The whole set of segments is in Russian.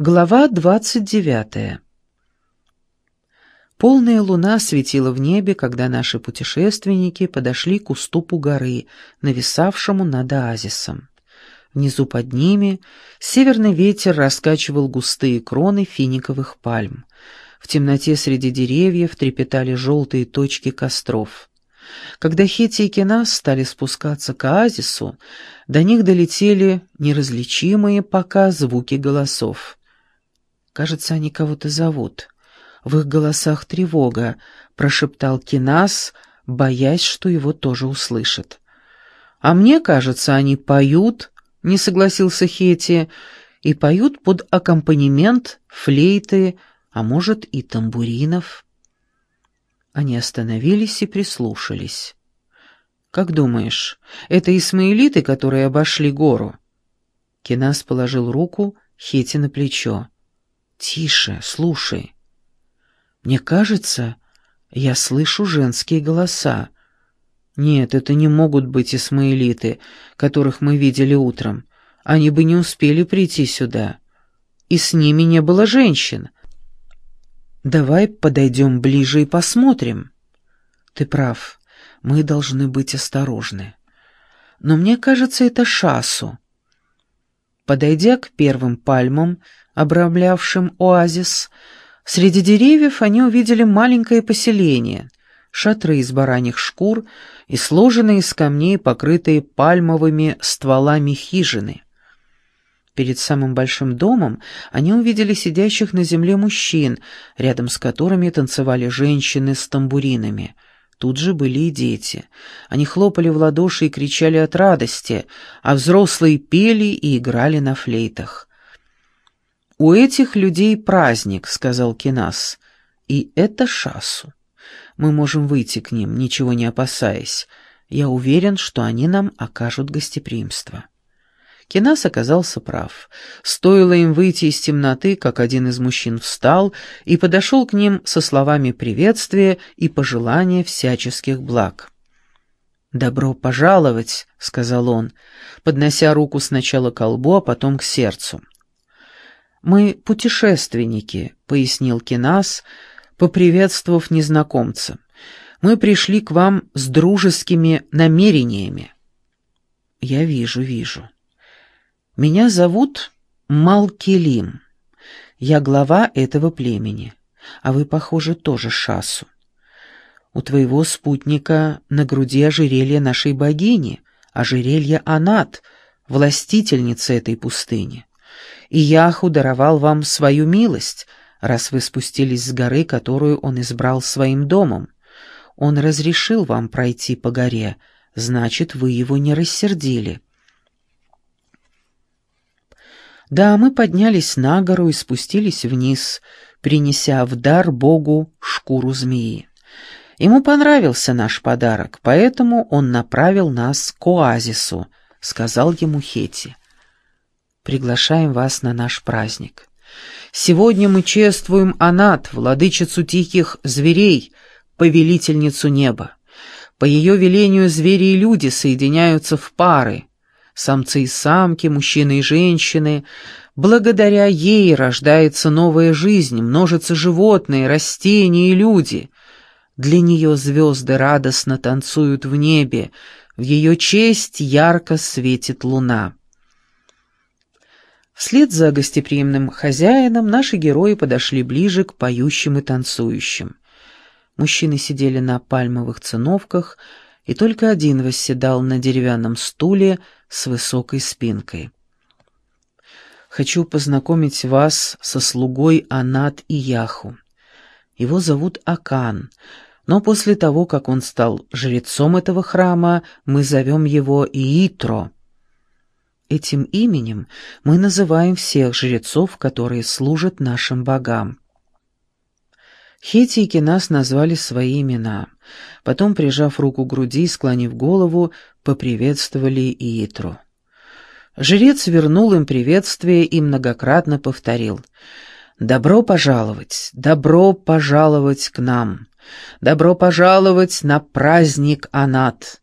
Глава двадцать девятая Полная луна светила в небе, когда наши путешественники подошли к уступу горы, нависавшему над оазисом. Внизу под ними северный ветер раскачивал густые кроны финиковых пальм. В темноте среди деревьев трепетали желтые точки костров. Когда Хетти и Кенас стали спускаться к оазису, до них долетели неразличимые пока звуки голосов. Кажется, они кого-то зовут. В их голосах тревога, прошептал Кинас, боясь, что его тоже услышат. А мне кажется, они поют, не согласился Хети, и поют под аккомпанемент флейты, а может и тамбуринов. Они остановились и прислушались. «Как думаешь, это исмаилиты, которые обошли гору?» Кинас положил руку Хети на плечо. «Тише, слушай. Мне кажется, я слышу женские голоса. Нет, это не могут быть исмаилиты, которых мы видели утром. Они бы не успели прийти сюда. И с ними не было женщин. Давай подойдем ближе и посмотрим. Ты прав, мы должны быть осторожны. Но мне кажется, это шасу. Подойдя к первым пальмам, обрамлявшим оазис, среди деревьев они увидели маленькое поселение, шатры из бараньих шкур и сложенные из камней, покрытые пальмовыми стволами хижины. Перед самым большим домом они увидели сидящих на земле мужчин, рядом с которыми танцевали женщины с тамбуринами. Тут же были и дети. Они хлопали в ладоши и кричали от радости, а взрослые пели и играли на флейтах. «У этих людей праздник», — сказал Кинас, — «и это шасу. Мы можем выйти к ним, ничего не опасаясь. Я уверен, что они нам окажут гостеприимство». Кинас оказался прав. Стоило им выйти из темноты, как один из мужчин встал и подошел к ним со словами приветствия и пожелания всяческих благ. «Добро пожаловать», — сказал он, поднося руку сначала к колбу, а потом к сердцу. «Мы путешественники», — пояснил Кинас, поприветствовав незнакомца. «Мы пришли к вам с дружескими намерениями». «Я вижу, вижу. Меня зовут Малкелим. Я глава этого племени, а вы, похоже, тоже Шасу. У твоего спутника на груди ожерелье нашей богини, ожерелье Анат, властительница этой пустыни и Яху даровал вам свою милость, раз вы спустились с горы, которую он избрал своим домом. Он разрешил вам пройти по горе, значит, вы его не рассердили. Да, мы поднялись на гору и спустились вниз, принеся в дар Богу шкуру змеи. Ему понравился наш подарок, поэтому он направил нас к оазису, — сказал ему Хети приглашаем вас на наш праздник. Сегодня мы чествуем Анат, владычицу тихих зверей, повелительницу неба. По ее велению звери и люди соединяются в пары, самцы и самки, мужчины и женщины. Благодаря ей рождается новая жизнь, множатся животные, растения и люди. Для нее звезды радостно танцуют в небе, в ее честь ярко светит луна. Вслед за гостеприимным хозяином наши герои подошли ближе к поющим и танцующим. Мужчины сидели на пальмовых циновках, и только один восседал на деревянном стуле с высокой спинкой. «Хочу познакомить вас со слугой Анат и Яху. Его зовут Акан, но после того, как он стал жрецом этого храма, мы зовем его Иитро». Этим именем мы называем всех жрецов, которые служат нашим богам. Хети и Кинас назвали свои имена. Потом, прижав руку к груди и склонив голову, поприветствовали Иитру. Жрец вернул им приветствие и многократно повторил «Добро пожаловать! Добро пожаловать к нам! Добро пожаловать на праздник Анат!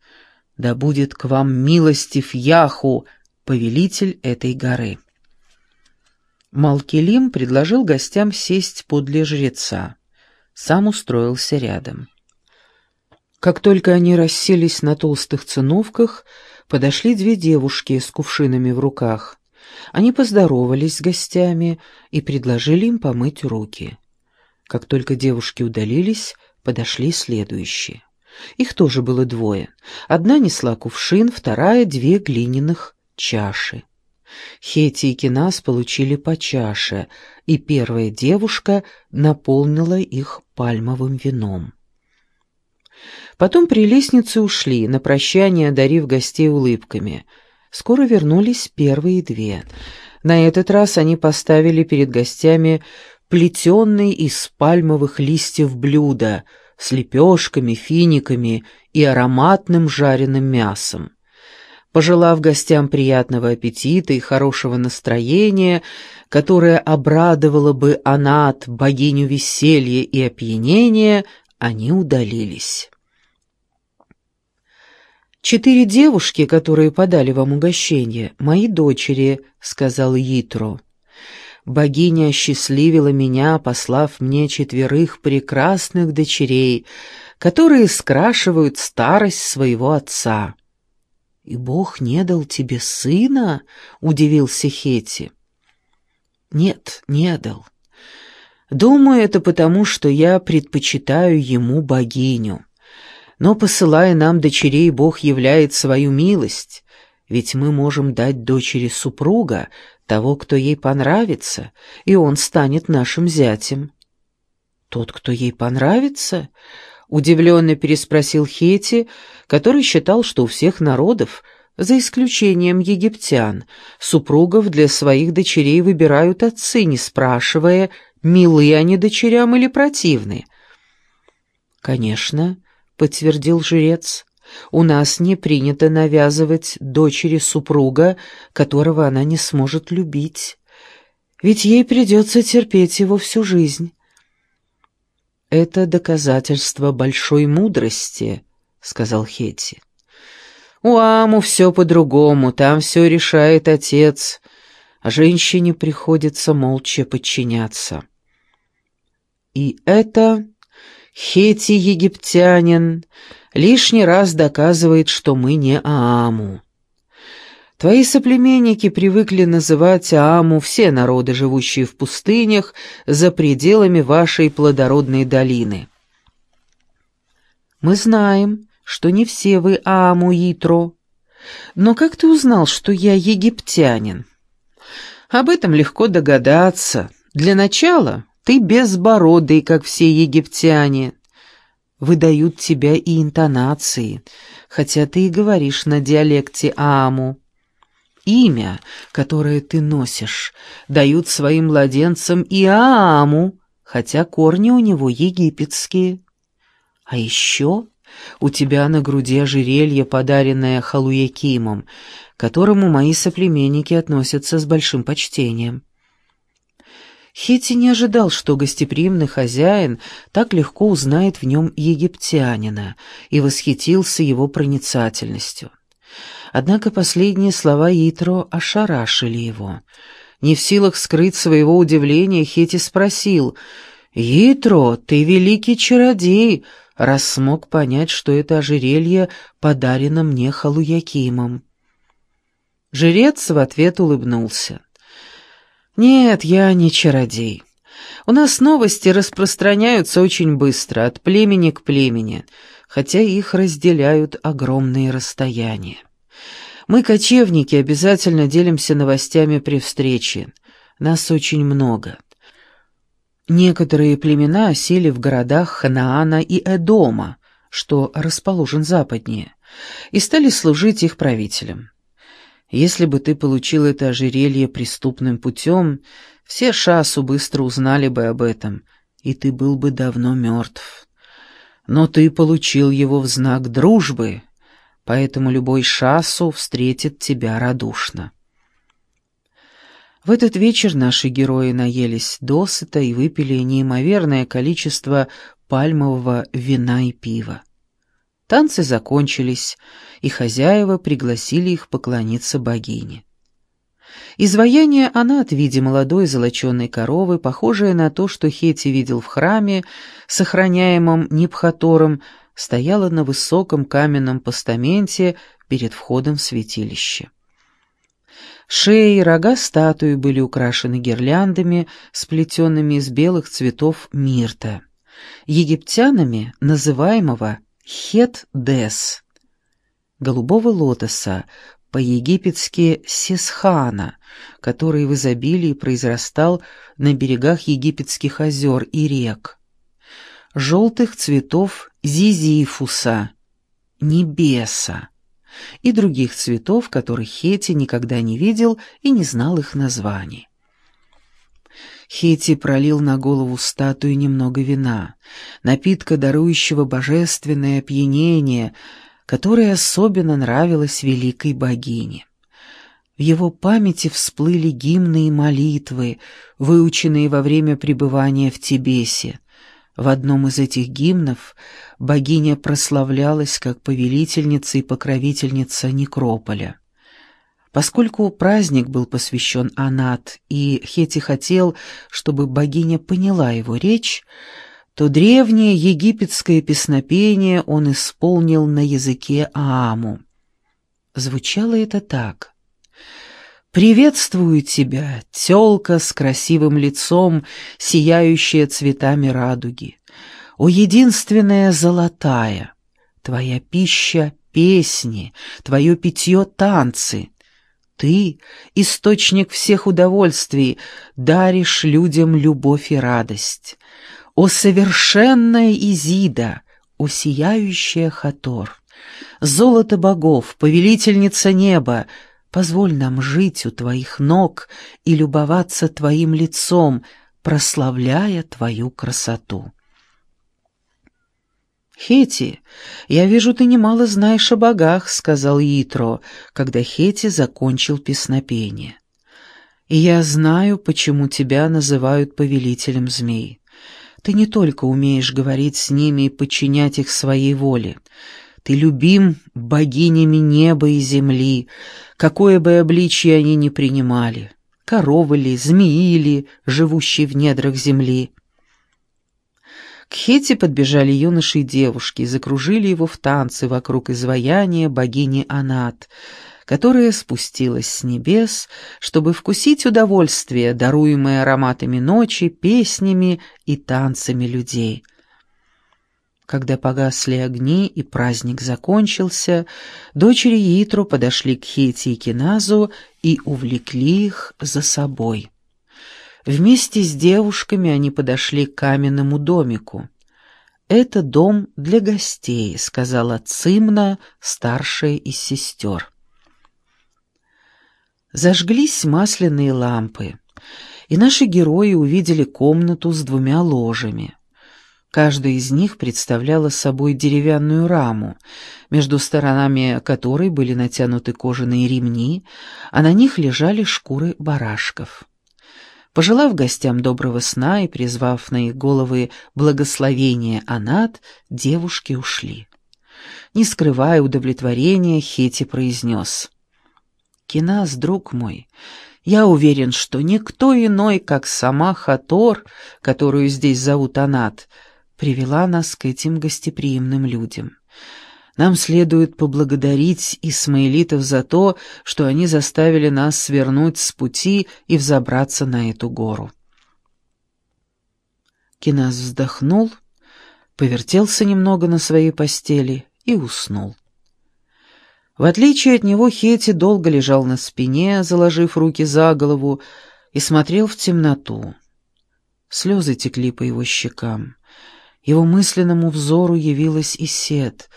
Да будет к вам милостив Яху!» повелитель этой горы. Малкелим предложил гостям сесть подле жреца. Сам устроился рядом. Как только они расселись на толстых циновках, подошли две девушки с кувшинами в руках. Они поздоровались с гостями и предложили им помыть руки. Как только девушки удалились, подошли следующие. Их тоже было двое. Одна несла кувшин, вторая — две глиняных чаши. Хети и Кинас получили по чаше, и первая девушка наполнила их пальмовым вином. Потом прелестницы ушли, на прощание одарив гостей улыбками. Скоро вернулись первые две. На этот раз они поставили перед гостями плетеный из пальмовых листьев блюдо с лепешками, финиками и ароматным жареным мясом. Пожелав гостям приятного аппетита и хорошего настроения, которое обрадовало бы Анат, богиню веселья и опьянения, они удалились. «Четыре девушки, которые подали вам угощение, мои дочери», — сказал Йитро. «Богиня осчастливила меня, послав мне четверых прекрасных дочерей, которые скрашивают старость своего отца». «И Бог не дал тебе сына?» — удивился Хети. «Нет, не дал. Думаю, это потому, что я предпочитаю ему богиню. Но, посылая нам дочерей, Бог являет свою милость, ведь мы можем дать дочери супруга, того, кто ей понравится, и он станет нашим зятем». «Тот, кто ей понравится?» Удивленно переспросил Хети, который считал, что у всех народов, за исключением египтян, супругов для своих дочерей выбирают отцы, не спрашивая, милы они дочерям или противны. «Конечно», — подтвердил жрец, — «у нас не принято навязывать дочери супруга, которого она не сможет любить, ведь ей придется терпеть его всю жизнь». «Это доказательство большой мудрости», — сказал Хетти. «У Аму все по-другому, там все решает отец, а женщине приходится молча подчиняться». И это Хети-египтянин лишний раз доказывает, что мы не Ааму. Твои соплеменники привыкли называть Ааму все народы, живущие в пустынях, за пределами вашей плодородной долины. Мы знаем, что не все вы Ааму Итро. Но как ты узнал, что я египтянин? Об этом легко догадаться. Для начала ты безбородый, как все египтяне. Выдают тебя и интонации, хотя ты и говоришь на диалекте Ааму. Имя, которое ты носишь, дают своим младенцам и Ааму, хотя корни у него египетские. А еще у тебя на груди ожерелье, подаренное Халуякимом, к которому мои соплеменники относятся с большим почтением. Хетти не ожидал, что гостеприимный хозяин так легко узнает в нем египтянина, и восхитился его проницательностью. Однако последние слова Итро ошарашили его. Не в силах скрыть своего удивления, Хети спросил, «Итро, ты великий чародей, раз смог понять, что это ожерелье подарено мне Халуякимом». Жрец в ответ улыбнулся. «Нет, я не чародей. У нас новости распространяются очень быстро, от племени к племени, хотя их разделяют огромные расстояния. Мы, кочевники, обязательно делимся новостями при встрече. Нас очень много. Некоторые племена осели в городах Ханаана и Эдома, что расположен западнее, и стали служить их правителям. Если бы ты получил это ожерелье преступным путем, все шасу быстро узнали бы об этом, и ты был бы давно мертв. Но ты получил его в знак дружбы, поэтому любой шасу встретит тебя радушно. В этот вечер наши герои наелись досыта и выпили неимоверное количество пальмового вина и пива. Танцы закончились, и хозяева пригласили их поклониться богине. Изваяние Анат в виде молодой золоченой коровы, похожее на то, что Хети видел в храме, сохраняемом Нипхатором, стояло на высоком каменном постаменте перед входом в святилище. Шеи и рога статуи были украшены гирляндами, сплетенными из белых цветов мирта, египтянами называемого хет-дес, голубого лотоса, по-египетски сисхана, который в изобилии произрастал на берегах египетских озер и рек, желтых цветов зизифуса, небеса, и других цветов, которых Хети никогда не видел и не знал их названий. Хети пролил на голову статуи немного вина, напитка, дарующего божественное опьянение, которое особенно нравилось великой богине. В его памяти всплыли гимны и молитвы, выученные во время пребывания в Тибесе, в одном из этих гимнов богиня прославлялась как повелительница и покровительница Некрополя. Поскольку праздник был посвящен Анат, и Хети хотел, чтобы богиня поняла его речь, то древнее египетское песнопение он исполнил на языке Ааму. Звучало это так. «Приветствую тебя, тёлка с красивым лицом, сияющая цветами радуги. О, единственная золотая! Твоя пища — песни, твое питье — танцы. Ты — источник всех удовольствий, даришь людям любовь и радость. О, совершенная Изида! О, сияющая Хатор! Золото богов, повелительница неба — Позволь нам жить у твоих ног и любоваться твоим лицом, прославляя твою красоту. «Хети, я вижу, ты немало знаешь о богах», — сказал Итро, когда Хети закончил песнопение. «И я знаю, почему тебя называют повелителем змей. Ты не только умеешь говорить с ними и подчинять их своей воле, ты любим богинями неба и земли, какое бы обличье они ни принимали, коровы ли, змеи ли, живущие в недрах земли. К Хете подбежали юноши и девушки и закружили его в танцы вокруг изваяния богини Анат, которая спустилась с небес, чтобы вкусить удовольствие, даруемое ароматами ночи, песнями и танцами людей. Когда погасли огни и праздник закончился, дочери Итру подошли к Хете и Киназу и увлекли их за собой. Вместе с девушками они подошли к каменному домику. «Это дом для гостей», — сказала Цимна, старшая из сестер. Зажглись масляные лампы, и наши герои увидели комнату с двумя ложами. Каждая из них представляла собой деревянную раму, между сторонами которой были натянуты кожаные ремни, а на них лежали шкуры барашков. Пожелав гостям доброго сна и призвав на их головы благословение Анат, девушки ушли. Не скрывая удовлетворения, Хети произнес. «Кинас, друг мой, я уверен, что никто иной, как сама Хатор, которую здесь зовут Анат, — привела нас к этим гостеприимным людям. Нам следует поблагодарить исмаилитов за то, что они заставили нас свернуть с пути и взобраться на эту гору. Кинас вздохнул, повертелся немного на своей постели и уснул. В отличие от него Хети долго лежал на спине, заложив руки за голову, и смотрел в темноту. Слезы текли по его щекам. Его мысленному взору явилась Исет,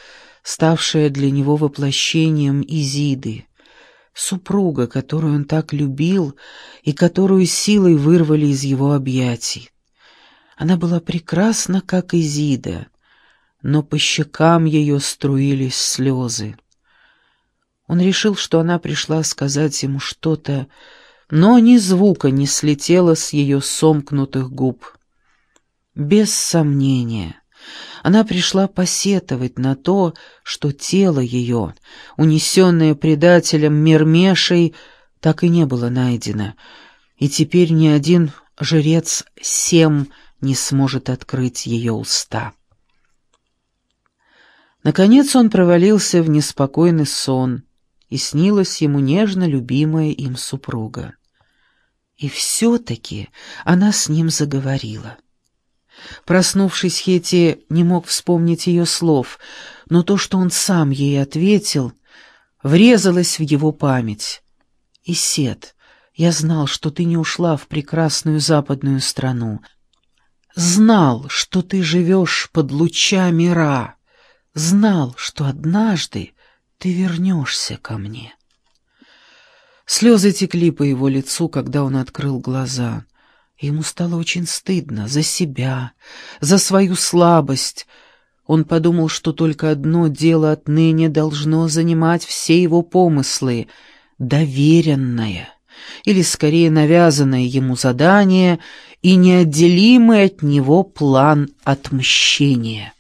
ставшая для него воплощением Изиды, супруга, которую он так любил и которую силой вырвали из его объятий. Она была прекрасна, как Изида, но по щекам ее струились слезы. Он решил, что она пришла сказать ему что-то, но ни звука не слетело с ее сомкнутых губ. Без сомнения, она пришла посетовать на то, что тело ее, унесенное предателем Мермешей, так и не было найдено, и теперь ни один жрец Сем не сможет открыть ее уста. Наконец он провалился в неспокойный сон, и снилась ему нежно любимая им супруга. И все-таки она с ним заговорила. Проснувшись, Хети не мог вспомнить ее слов, но то, что он сам ей ответил, врезалось в его память. «Исет, я знал, что ты не ушла в прекрасную западную страну. Знал, что ты живешь под лучами Ра. Знал, что однажды ты вернешься ко мне». Слезы текли по его лицу, когда он открыл глаза. Ему стало очень стыдно за себя, за свою слабость. Он подумал, что только одно дело отныне должно занимать все его помыслы — доверенное, или скорее навязанное ему задание и неотделимый от него план отмщения.